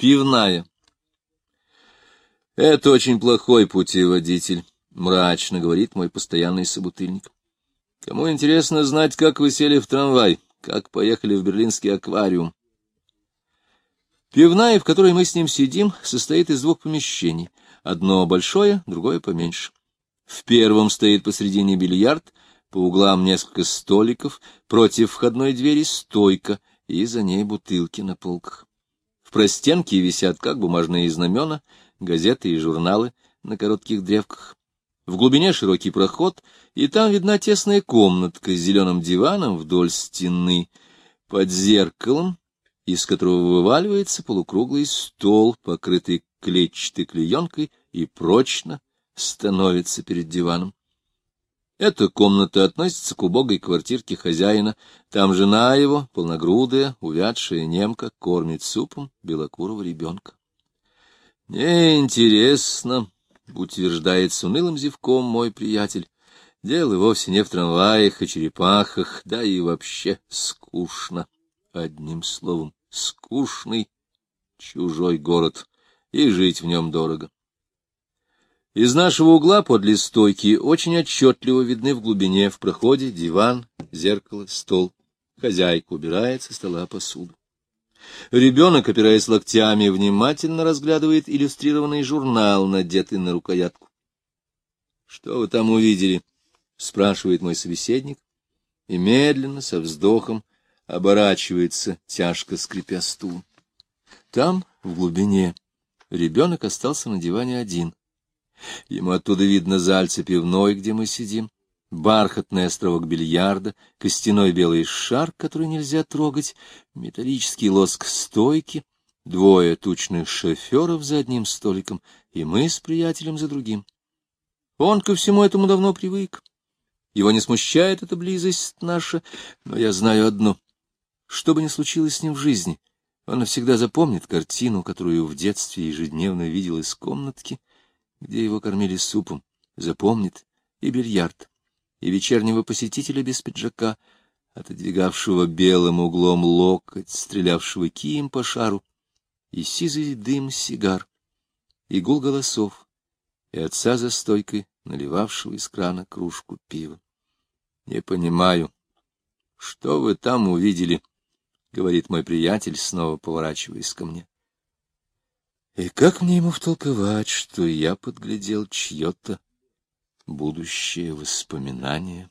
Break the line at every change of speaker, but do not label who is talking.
Пивная. Это очень плохой путеводитель, мрачно говорит мой постоянный собутыльник. Кому интересно знать, как вы сели в трамвай, как поехали в берлинский аквариум. Пивная, в которой мы с ним сидим, состоит из двух помещений. Одно большое, другое поменьше. В первом стоит посредине бильярд, по углам несколько столиков, против входной двери стойка, и за ней бутылки на полках. В простенке висят как бумажные знамена, газеты и журналы на коротких древках. В глубине широкий проход, и там видна тесная комнатка с зеленым диваном вдоль стены. Под зеркалом, из которого вываливается полукруглый стол, покрытый клетчатой клеенкой, и прочно становится перед диваном. Эта комната относится к убогой квартирке хозяина. Там жена его, полногрудая, увядшая немка, кормит супом белокурого ребенка. Неинтересно, утверждает с унылым зевком мой приятель. Дело вовсе не в трамваях и черепахах, да и вообще скучно. Одним словом, скучный чужой город, и жить в нем дорого. Из нашего угла подле стойки очень отчетливо видны в глубине в проходе диван, зеркало, стол. Хозяйка убирает со стола посуду. Ребенок, опираясь локтями, внимательно разглядывает иллюстрированный журнал, надетый на рукоятку. — Что вы там увидели? — спрашивает мой собеседник, и медленно, со вздохом, оборачивается, тяжко скрипя стул. Там, в глубине, ребенок остался на диване один. Ему оттуда видно зальце пивной, где мы сидим, бархатный островок бильярда, костяной белый шар, который нельзя трогать, металлический лоск стойки, двое тучных шоферов за одним столиком, и мы с приятелем за другим. Он ко всему этому давно привык. Его не смущает эта близость наша, но я знаю одно. Что бы ни случилось с ним в жизни, он навсегда запомнит картину, которую в детстве ежедневно видел из комнатки, где его кормили супом, запомнит и бильярд, и вечернего посетителя без пиджака, отодвигавшего белым углом локоть, стрелявшего кием по шару, и сизый дым сигар, и гул голосов, и отца за стойкой, наливавшего из крана кружку пива. — Не понимаю, что вы там увидели? — говорит мой приятель, снова поворачиваясь ко мне. И как мне ему втолковать, что я подглядел чье-то будущее воспоминание?